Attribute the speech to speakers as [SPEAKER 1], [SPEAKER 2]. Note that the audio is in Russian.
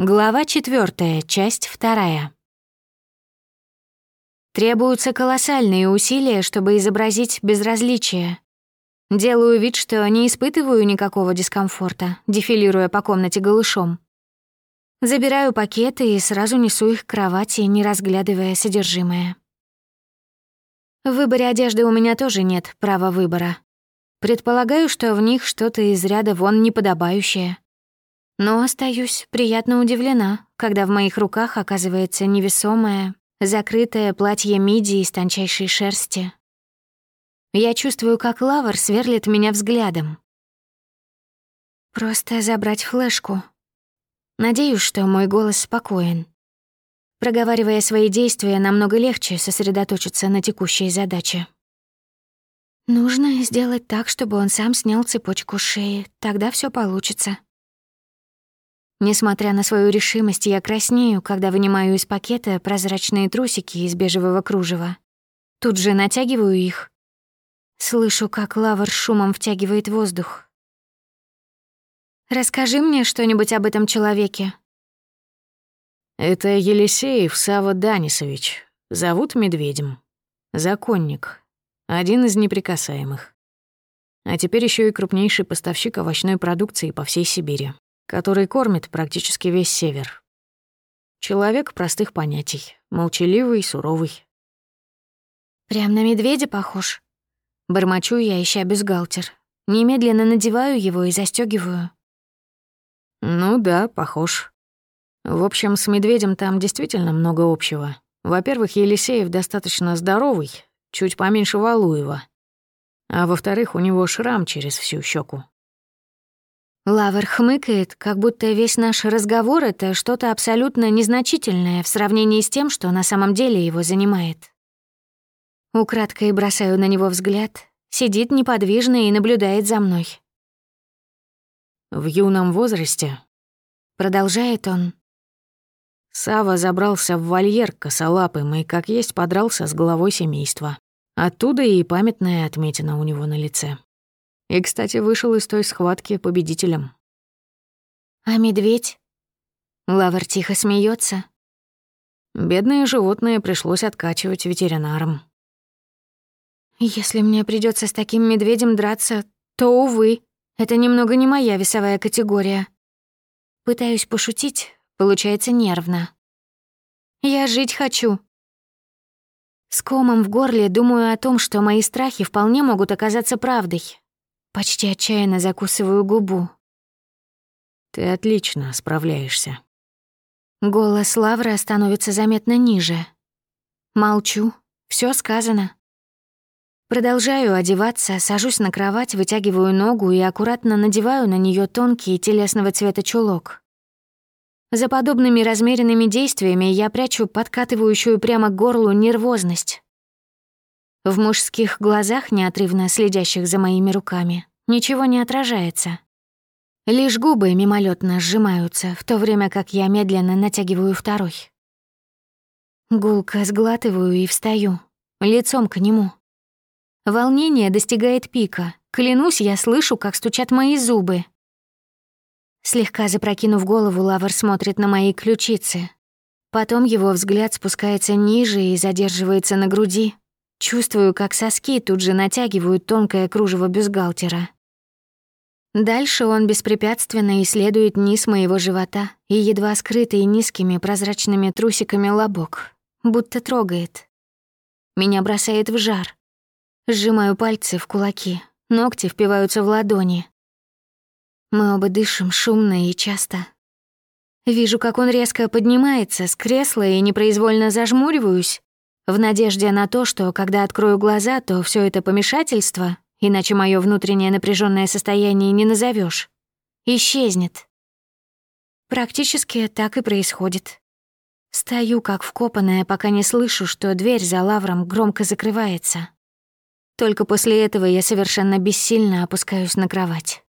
[SPEAKER 1] Глава четвертая, часть вторая. Требуются колоссальные усилия, чтобы изобразить безразличие. Делаю вид, что не испытываю никакого дискомфорта, дефилируя по комнате голышом. Забираю пакеты и сразу несу их к кровати, не разглядывая содержимое. В выборе одежды у меня тоже нет права выбора. Предполагаю, что в них что-то из ряда вон неподобающее — но остаюсь приятно удивлена, когда в моих руках оказывается невесомое, закрытое платье миди из тончайшей шерсти. Я чувствую, как лавр сверлит меня взглядом. Просто забрать флешку. Надеюсь, что мой голос спокоен. Проговаривая свои действия, намного легче сосредоточиться на текущей задаче. Нужно сделать так, чтобы он сам снял цепочку шеи, тогда все получится. Несмотря на свою решимость, я краснею, когда вынимаю из пакета прозрачные трусики из бежевого кружева. Тут же натягиваю их. Слышу, как лавр шумом втягивает воздух. «Расскажи мне что-нибудь об этом человеке».
[SPEAKER 2] «Это Елисеев Сава Данисович. Зовут Медведем. Законник. Один из неприкасаемых. А теперь еще и крупнейший поставщик овощной продукции по всей Сибири который кормит практически весь север. Человек простых понятий, молчаливый, суровый.
[SPEAKER 1] «Прям на медведя похож?» Бормочу я, ища бюстгальтер. Немедленно надеваю его и застегиваю.
[SPEAKER 2] «Ну да, похож. В общем, с медведем там действительно много общего. Во-первых, Елисеев достаточно здоровый, чуть поменьше Валуева. А во-вторых, у него шрам через всю щеку.
[SPEAKER 1] Лавр хмыкает, как будто весь наш разговор — это что-то абсолютно незначительное в сравнении с тем, что на самом деле его занимает. Украдкой бросаю на него взгляд, сидит неподвижно и наблюдает за мной.
[SPEAKER 2] В юном возрасте, продолжает он, Сава забрался в вольер косолапым и, как есть, подрался с главой семейства. Оттуда и памятная отметина у него на лице. И, кстати, вышел из той схватки победителем.
[SPEAKER 1] А медведь? Лавр тихо смеется.
[SPEAKER 2] Бедное животное пришлось откачивать ветеринарам.
[SPEAKER 1] Если мне придется с таким медведем драться, то, увы, это немного не моя весовая категория. Пытаюсь пошутить, получается нервно. Я жить хочу. С комом в горле думаю о том, что мои страхи вполне могут оказаться правдой, Почти отчаянно закусываю губу.
[SPEAKER 2] Ты отлично справляешься.
[SPEAKER 1] Голос Лавра становится заметно ниже. Молчу. Все сказано. Продолжаю одеваться, сажусь на кровать, вытягиваю ногу и аккуратно надеваю на нее тонкий телесного цвета чулок. За подобными размеренными действиями я прячу подкатывающую прямо к горлу нервозность. В мужских глазах, неотрывно следящих за моими руками, ничего не отражается. Лишь губы мимолетно сжимаются, в то время как я медленно натягиваю второй. Гулко сглатываю и встаю, лицом к нему. Волнение достигает пика. Клянусь, я слышу, как стучат мои зубы. Слегка запрокинув голову, Лавр смотрит на мои ключицы. Потом его взгляд спускается ниже и задерживается на груди, Чувствую, как соски тут же натягивают тонкое кружево бюстгальтера. Дальше он беспрепятственно исследует низ моего живота и едва скрытый низкими прозрачными трусиками лобок, будто трогает. Меня бросает в жар. Сжимаю пальцы в кулаки, ногти впиваются в ладони. Мы оба дышим шумно и часто. Вижу, как он резко поднимается с кресла и непроизвольно зажмуриваюсь, в надежде на то, что когда открою глаза, то все это помешательство, иначе мое внутреннее напряженное состояние не назовешь, исчезнет. Практически так и происходит. Стою как вкопанная, пока не слышу, что дверь за лавром громко закрывается. Только после этого я совершенно бессильно опускаюсь на кровать.